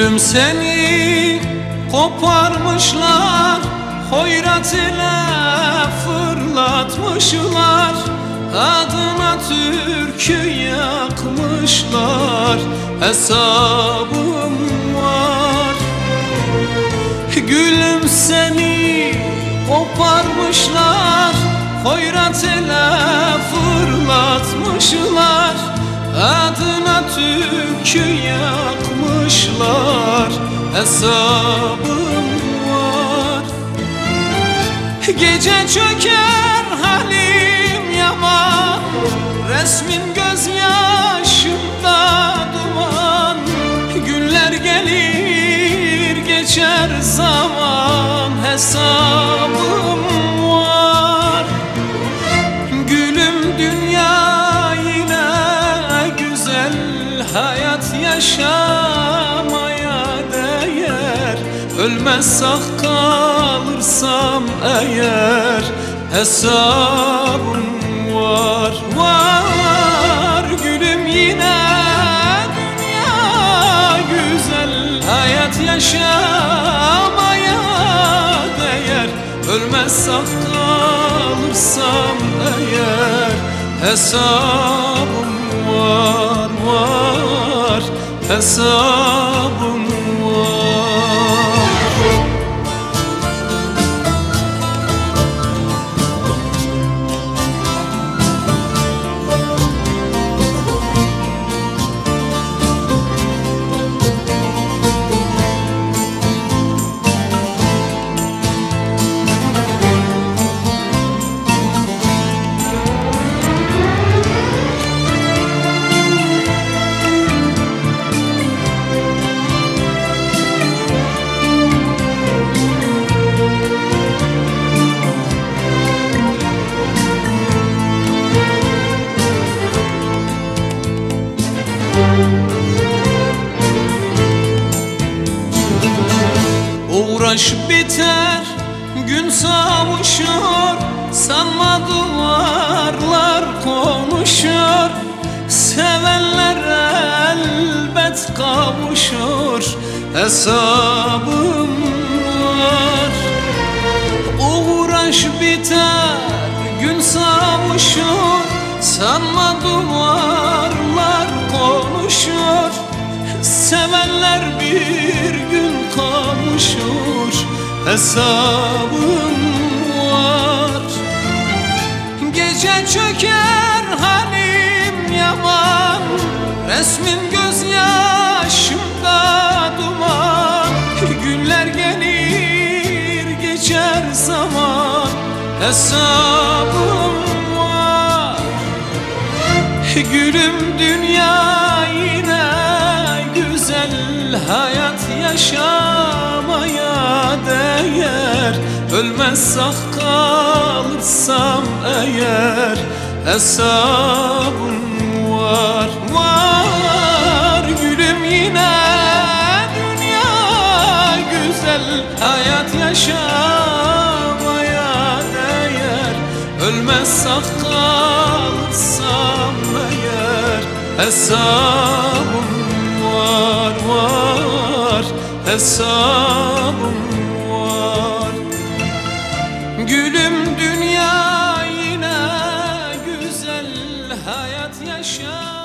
Gülüm seni koparmışlar Hoyrat ile fırlatmışlar. Adına türkü yakmışlar Hesabım var. Gülüm seni koparmışlar Hoyrat ile fırlatmışlar. Adına türkü yakmışlar Hesabım var. Gece çöker halim yaman Resmin Ölmez sağ kalırsam eğer Hesabım var, var Gülüm yine dünya güzel. Hayat yaşamaya değer. Ölmez sağ kalırsam eğer Hesabım var, var. Hesabım Uğraş biter, gün savuşur Sanma duvarlar konuşur. Sevenler elbet kavuşur Hesabım var. Uğraş biter, gün savuşur Sanma duvarlar Hesabım var. Gece çöker halim yaman Resmin gözyaşımda duman. Günler gelir geçer zaman Hesabım var. Gülüm dünya yine güzel Hayat yaşamaya değer. Ölmez sağ kalırsam eğer Hesabım var, var Gülüm yine dünya güzel. Hayat yaşamaya değer. Ölmez sağ kalırsam eğer Hesabım hesabım var. Gülüm dünya yine güzel hayat yaşa